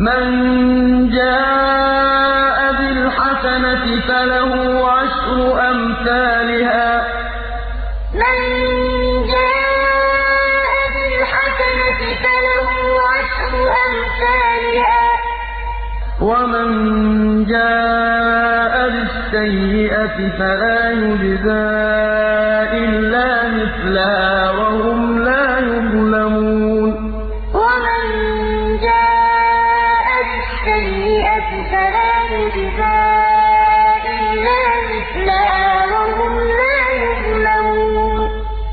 مَن جَاءَ بِالْحَسَنَةِ فَلَهُ عَشْرُ أَمْثَالِهَا ۖ. وَمَن جَاءَ بِالسَّيِّئَةِ فَلَا يُجْزَىٰ مَن جَاءَ